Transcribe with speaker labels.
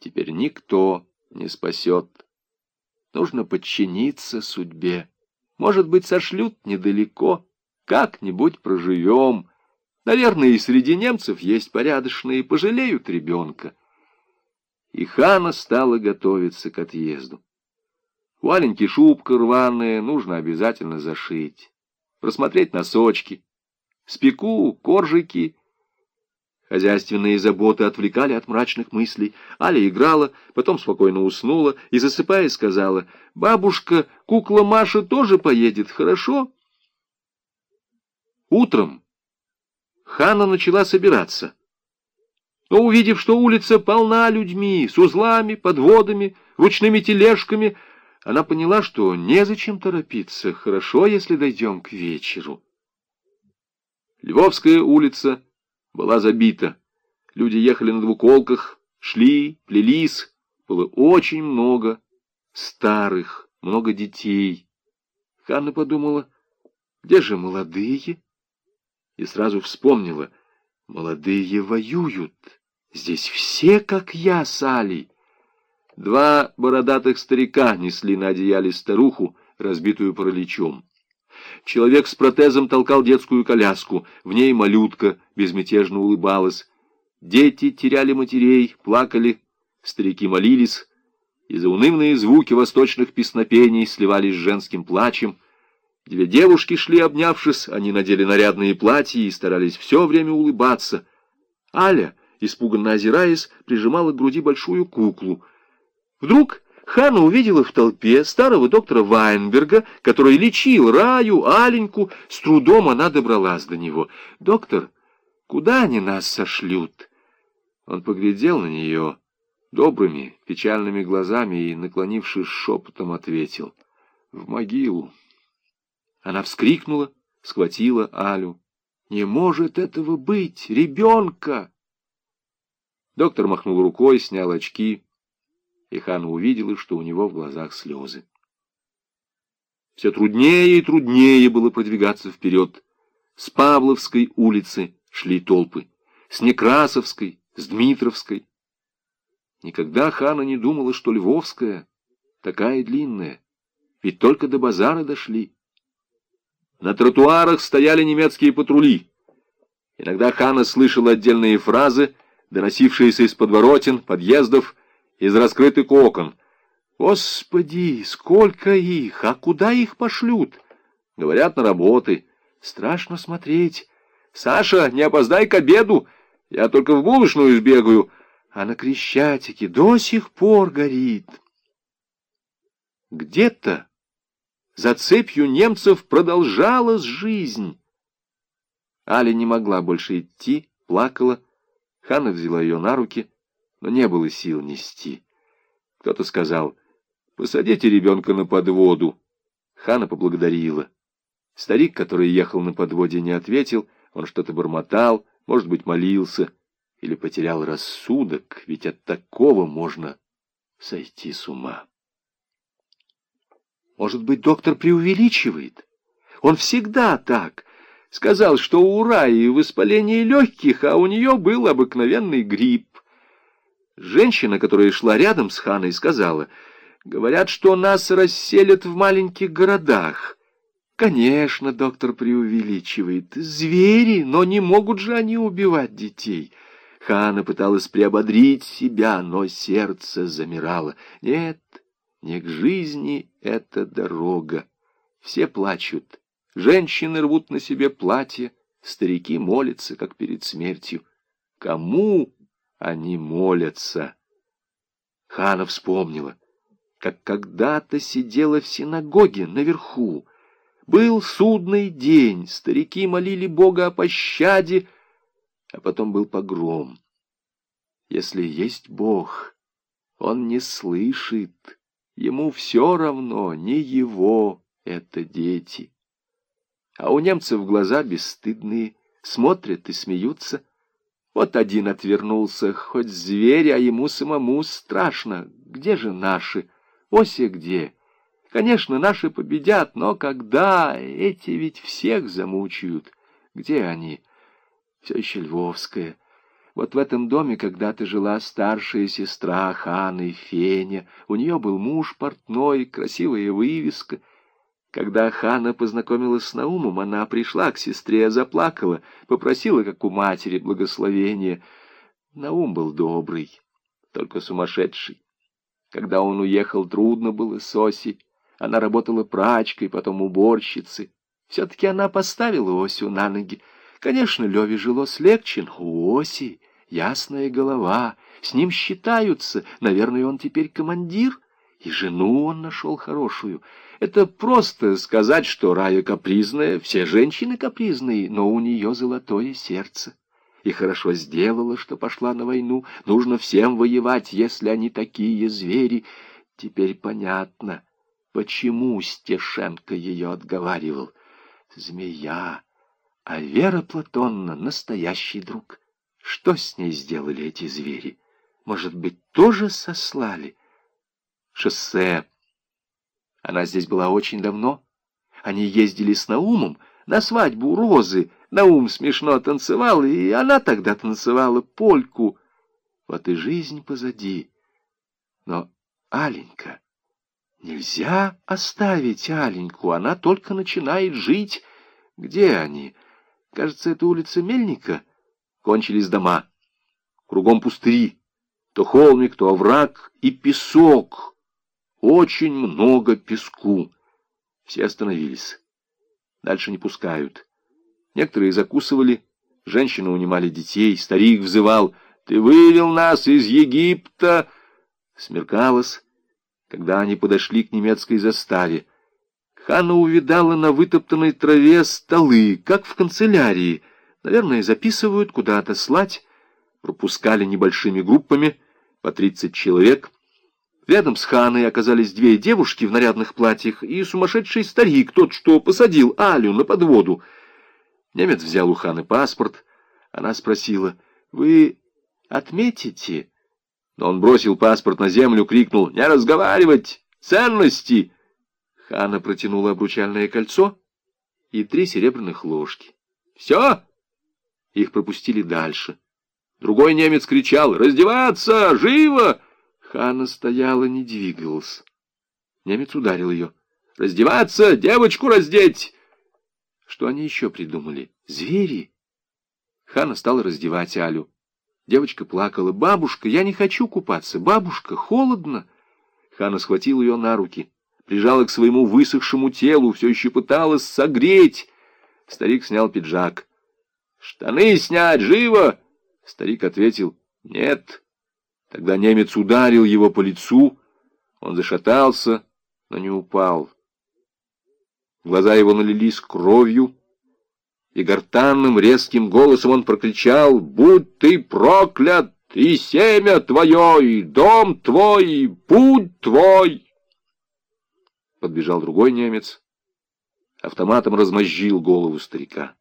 Speaker 1: теперь никто не спасет. Нужно подчиниться судьбе. Может быть, сошлют недалеко, как-нибудь проживем. Наверное, и среди немцев есть порядочные, пожалеют ребенка. И Хана стала готовиться к отъезду. Валенки шубка рваная, нужно обязательно зашить. Просмотреть носочки. Спеку, коржики. Хозяйственные заботы отвлекали от мрачных мыслей. Аля играла, потом спокойно уснула и, засыпая, сказала, «Бабушка, кукла Маша тоже поедет, хорошо?» Утром Хана начала собираться. Но, увидев, что улица полна людьми, с узлами, подводами, ручными тележками, она поняла, что незачем торопиться, хорошо, если дойдем к вечеру. Львовская улица была забита. Люди ехали на двуколках, шли, плелись. Было очень много старых, много детей. Ханна подумала, где же молодые? и сразу вспомнила, молодые воюют. Здесь все, как я, с Алей. Два бородатых старика несли на одеяле старуху, разбитую параличом. Человек с протезом толкал детскую коляску, в ней малютка безмятежно улыбалась. Дети теряли матерей, плакали, старики молились, и заунывные звуки восточных песнопений сливались с женским плачем — Две девушки шли, обнявшись, они надели нарядные платья и старались все время улыбаться. Аля, испуганно озираясь, прижимала к груди большую куклу. Вдруг Ханна увидела в толпе старого доктора Вайнберга, который лечил Раю, Аленьку. С трудом она добралась до него. «Доктор, куда они нас сошлют?» Он поглядел на нее добрыми, печальными глазами и, наклонившись шепотом, ответил. «В могилу». Она вскрикнула, схватила Алю. «Не может этого быть! Ребенка!» Доктор махнул рукой, снял очки, и Хана увидела, что у него в глазах слезы. Все труднее и труднее было продвигаться вперед. С Павловской улицы шли толпы, с Некрасовской, с Дмитровской. Никогда Хана не думала, что Львовская такая длинная, ведь только до базара дошли. На тротуарах стояли немецкие патрули. Иногда Хана слышала отдельные фразы, доносившиеся из подворотен, подъездов, из раскрытых окон. «Господи, сколько их! А куда их пошлют?» Говорят, на работы. Страшно смотреть. «Саша, не опоздай к обеду! Я только в булочную сбегаю, а на Крещатике до сих пор горит». Где-то за цепью немцев продолжалась жизнь. Аля не могла больше идти, плакала. Ханна взяла ее на руки, но не было сил нести. Кто-то сказал, «Посадите ребенка на подводу». Хана поблагодарила. Старик, который ехал на подводе, не ответил, он что-то бормотал, может быть, молился или потерял рассудок, ведь от такого можно сойти с ума. Может быть, доктор преувеличивает? Он всегда так. Сказал, что у Раи воспаление легких, а у нее был обыкновенный грипп. Женщина, которая шла рядом с Ханой, сказала, «Говорят, что нас расселят в маленьких городах». Конечно, доктор преувеличивает. Звери, но не могут же они убивать детей. Хана пыталась приободрить себя, но сердце замирало. Нет, не к жизни эта дорога. Все плачут. Женщины рвут на себе платья, старики молятся, как перед смертью. Кому они молятся? Хана вспомнила, как когда-то сидела в синагоге наверху. Был судный день, старики молили Бога о пощаде, а потом был погром. Если есть Бог, Он не слышит, Ему все равно, не его это дети. А у немцев глаза бесстыдные, смотрят и смеются. Вот один отвернулся, хоть зверь, а ему самому страшно. Где же наши? Ося где? Конечно, наши победят, но когда? Эти ведь всех замучают. Где они? Все еще Львовская. Вот в этом доме когда-то жила старшая сестра Ханы Феня. У нее был муж портной, красивая вывеска. Когда Хана познакомилась с Наумом, она пришла к сестре, заплакала, попросила, как у матери, благословения. Наум был добрый, только сумасшедший. Когда он уехал, трудно было Соси. Она работала прачкой, потом уборщицей. Все-таки она поставила Осю на ноги. Конечно, Леве жилось легче, но у Оси ясная голова, с ним считаются. Наверное, он теперь командир, и жену он нашел хорошую. Это просто сказать, что Рая капризная, все женщины капризные, но у нее золотое сердце и хорошо сделала, что пошла на войну. Нужно всем воевать, если они такие звери. Теперь понятно, почему Стешенко ее отговаривал. Змея, а Вера Платонна — настоящий друг. Что с ней сделали эти звери? Может быть, тоже сослали? Шоссе. Она здесь была очень давно. Они ездили с Наумом на свадьбу Розы, Наум смешно танцевал, и она тогда танцевала польку. Вот и жизнь позади. Но Аленька... Нельзя оставить Аленьку, она только начинает жить. Где они? Кажется, это улица Мельника. Кончились дома. Кругом пустыри. То холмик, то овраг и песок. Очень много песку. Все остановились. Дальше не пускают. Некоторые закусывали, женщины унимали детей, старик взывал «Ты вывел нас из Египта!» Смеркалось, когда они подошли к немецкой заставе. Ханна увидала на вытоптанной траве столы, как в канцелярии. Наверное, записывают, куда отослать. Пропускали небольшими группами, по тридцать человек. Рядом с Ханой оказались две девушки в нарядных платьях и сумасшедший старик, тот, что посадил Алю на подводу. Немец взял у Ханы паспорт. Она спросила, «Вы отметите?» Но он бросил паспорт на землю, крикнул, «Не разговаривать! Ценности!» Хана протянула обручальное кольцо и три серебряных ложки. «Все!» Их пропустили дальше. Другой немец кричал, «Раздеваться! Живо!» Хана стояла, не двигалась. Немец ударил ее. «Раздеваться! Девочку раздеть!» Что они еще придумали? Звери? Хана стала раздевать Алю. Девочка плакала. «Бабушка, я не хочу купаться! Бабушка, холодно!» Хана схватил ее на руки, прижала к своему высохшему телу, все еще пыталась согреть. Старик снял пиджак. «Штаны снять! Живо!» Старик ответил «Нет». Тогда немец ударил его по лицу. Он зашатался, но не упал. Глаза его налились кровью, и гортанным резким голосом он прокричал «Будь ты проклят, и семя твое, и дом твой, и путь твой!» Подбежал другой немец, автоматом размозжил голову старика.